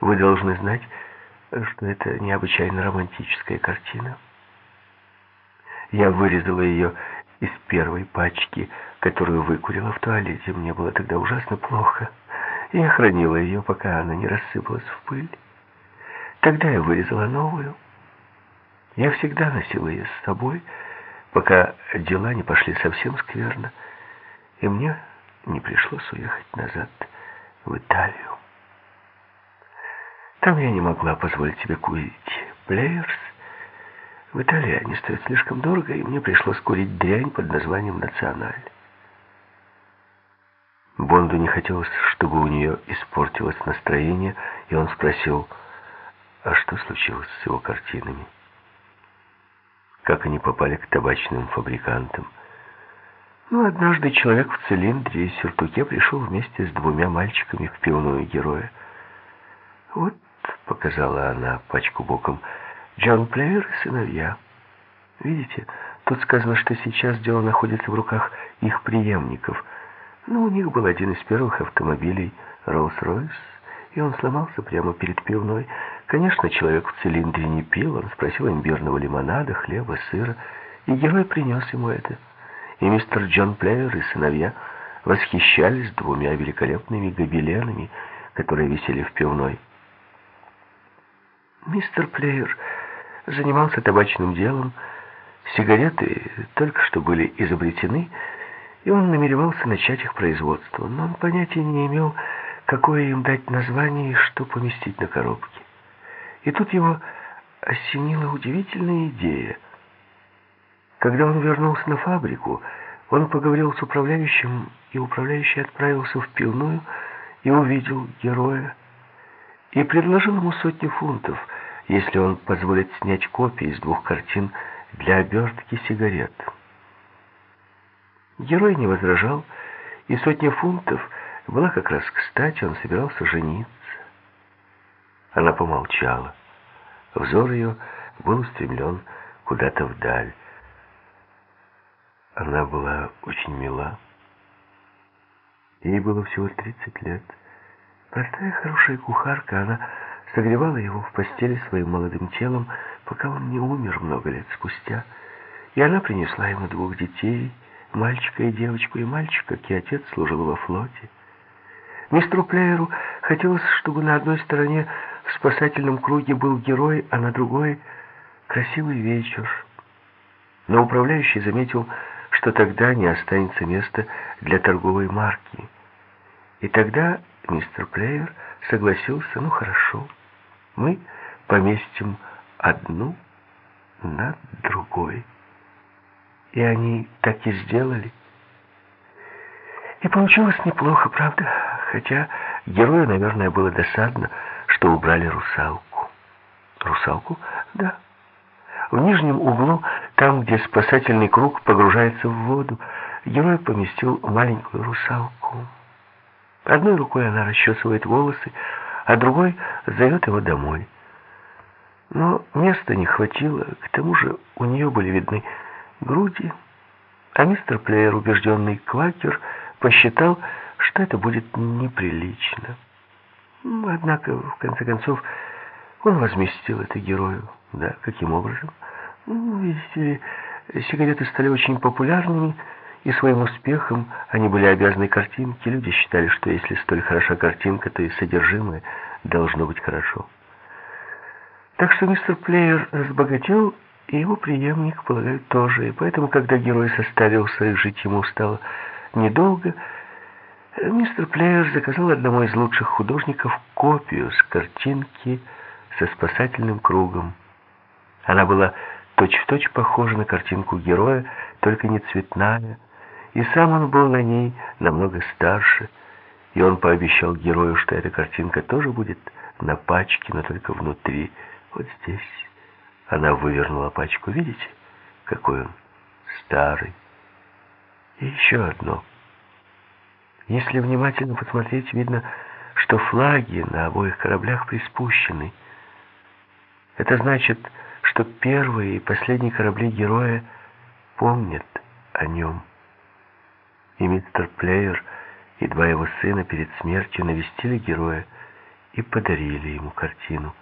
Вы должны знать, что это необычайно романтическая картина. Я вырезала ее из первой пачки, которую выкурила в туалете. Мне было тогда ужасно плохо. Я хранила ее, пока она не рассыпалась в пыль. Тогда я вырезала новую. Я всегда носила ее с собой, пока дела не пошли совсем скверно, и мне не пришлось уехать назад в Италию. Там я не могла позволить себе курить плеерс. В Италии они стоят слишком дорого, и мне пришлось курить дрянь под названием «Националь». Бонду не хотелось, чтобы у нее испортилось настроение, и он спросил, а что случилось с его картинами? Как они попали к табачным фабрикантам? Ну, однажды человек в цилиндре и сюртуке пришел вместе с двумя мальчиками в пивную героя. Вот, показала она пачку боком, Джон Плеер и сыновья. Видите, тут сказано, что сейчас дело находится в руках их преемников – но у них был один из первых автомобилей Rolls-Royce, и он сломался прямо перед пивной. Конечно, человек в цилиндре не пил, он спросил имбирного лимонада, хлеба, сыра, и герой принес ему это. И мистер Джон Плеер и сыновья восхищались двумя великолепными гобеленами, которые висели в пивной. Мистер Плеер занимался табачным делом, сигареты только что были изобретены, и он намеревался начать их производство, но он понятия не имел, какое им дать название и что поместить на коробке. И тут его осенила удивительная идея. Когда он вернулся на фабрику, он поговорил с управляющим, и управляющий отправился в пивную и увидел героя, и предложил ему сотню фунтов, если он позволит снять копии из двух картин для обертки сигарет. Герой не возражал, и сотня фунтов была как раз кстати, он собирался жениться. Она помолчала. Взор ее был устремлен куда-то вдаль. Она была очень мила. Ей было всего 30 лет. Простая хорошая кухарка, она согревала его в постели своим молодым телом, пока он не умер много лет спустя. И она принесла ему двух детей — мальчика и девочку, и мальчик, как и отец, служил во флоте. Мистеру Плееру хотелось, чтобы на одной стороне в спасательном круге был герой, а на другой — красивый вечер. Но управляющий заметил, что тогда не останется места для торговой марки. И тогда мистер Плеер согласился, ну хорошо, мы поместим одну над другой. И они так и сделали. И получилось неплохо, правда? Хотя герою, наверное, было досадно, что убрали русалку. Русалку? Да. В нижнем углу, там, где спасательный круг погружается в воду, герой поместил маленькую русалку. Одной рукой она расчесывает волосы, а другой зовет его домой. Но места не хватило, к тому же у нее были видны груди, а мистер Плеер, убежденный квакер, посчитал, что это будет неприлично. Однако, в конце концов, он возместил это герою. Да, каким образом? Ну, видите ли, сигареты стали очень популярными, и своим успехом они были обязаны картинке. Люди считали, что если столь хороша картинка, то и содержимое должно быть хорошо. Так что мистер Плеер разбогател и его преемник, полагаю, тоже. И поэтому, когда герой состарился и жить ему стало недолго, мистер Плеер заказал одному из лучших художников копию с картинки со спасательным кругом. Она была точь-в-точь точь похожа на картинку героя, только не цветная, и сам он был на ней намного старше, и он пообещал герою, что эта картинка тоже будет на пачке, но только внутри, вот здесь. Она вывернула пачку. Видите, какой он старый. И еще одно. Если внимательно посмотреть, видно, что флаги на обоих кораблях приспущены. Это значит, что первые и последние корабли героя помнят о нем. И мистер Плеер и два его сына перед смертью навестили героя и подарили ему картину.